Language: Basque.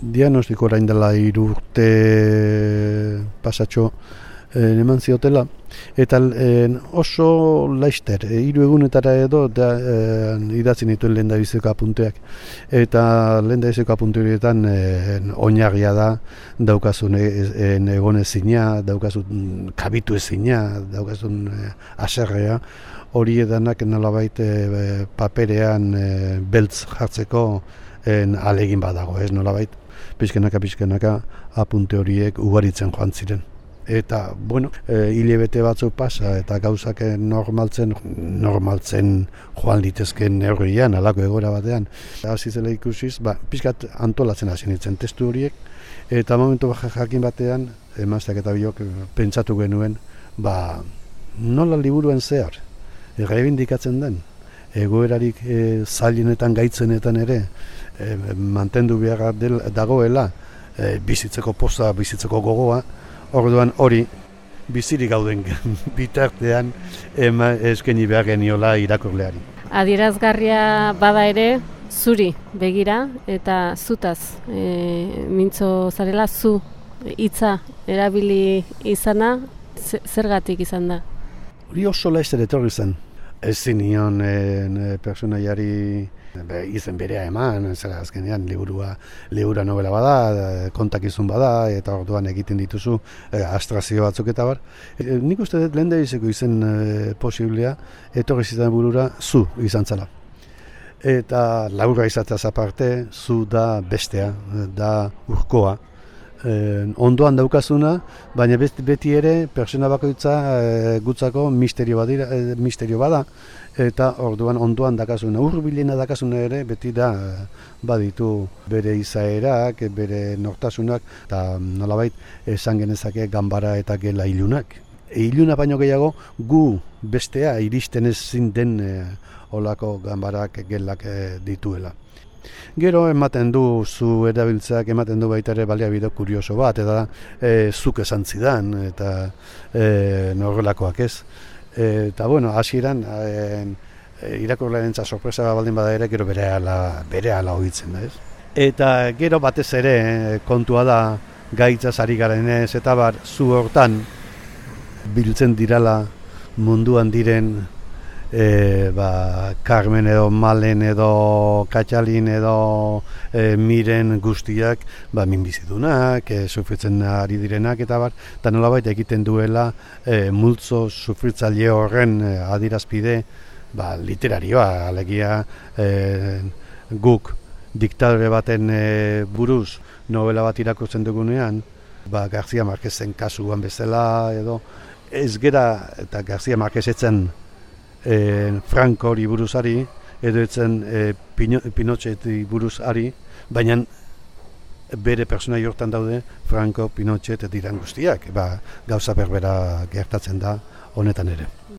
diagnostiko orain dela irurte pasatxo e, eman ziotela. Eta e, oso laister, e, hiru egunetara edo da, e, idatzi nituen lehen da apunteak. Eta lehen da apunte horietan e, oinarria da daukazun e, e, egon ezina, daukazun kabitu ezina, daukazun e, aserrea hori edanak nolabait e, paperean beltz jartzeko en alegin badago, ez nolabait pizkenaka pizkenaka apunte horiek ugaritzen joan ziren. Eta bueno, e, hilebete batzuk pasa eta gauzak normaltzen normaltzen joan litezken neurrian alako egora batean. Hasi zela ikusiz, ba, pizkat antolatzen hasi nintzen testu horiek eta momentu jakin batean emazteak eta biok pentsatu genuen ba, nola liburuen zehar errebindikatzen den egoerarik e, zailenetan gaitzenetan ere e, mantendu behar dagoela e, bizitzeko poza, bizitzeko gogoa Orduan hori bizirik gauden bitartean ema eskeni behar geniola irakurleari. Adierazgarria bada ere zuri begira eta zutaz e, mintzo zarela zu hitza erabili izana zergatik izan da? Hori oso laizzer etorri zen. Ez zinion e, personaiari Be, izen berea eman, zera azkenean liburua, libura novela bada, kontakizun bada, eta orduan egiten dituzu e, astrazio batzuk eta bar. E, nik uste dut lehen izeko izen e, posiblea, etorri zitan burura zu izan zala. Eta laura izataz aparte, zu da bestea, da urkoa, e, ondoan daukazuna, baina beti, beti ere persona bakoitza e, gutzako misterio, badira, e, misterio bada, eta orduan ondoan dakasuna, urbilena dakasuna ere beti da baditu bere izaerak, bere nortasunak, eta nolabait esan genezake gambara eta gela ilunak. E, iluna baino gehiago gu bestea iristen ezin den e, olako gambarak gelak e, dituela. Gero ematen du zu erabiltzeak ematen du baita ere baliabide kurioso bat eta e, zuk esan zidan eta e, norrelakoak ez. E, eta bueno, hasieran e, irakurlaren sorpresa baldin bada ere gero bere ala, bere ala hoitzen da ez. Eta gero batez ere kontua da gaitza ari garen ez eta bar zu hortan biltzen dirala munduan diren e, ba, Carmen edo Malen edo Katxalin edo e, Miren guztiak ba, minbizidunak, e, sufritzen ari direnak eta bar, eta nolabait egiten duela e, multzo sufritzaile horren e, adirazpide ba, literarioa, alegia e, guk diktadore baten e, buruz novela bat irakurtzen dugunean, ba, García Marquezen kasuan bezala edo ez gera eta García Marquezetzen e, Franco hori buruzari, edo etzen e, Pinochet buruzari, baina bere persona hortan daude Franco, Pinochet eta guztiak, ba, gauza berbera gertatzen da honetan ere.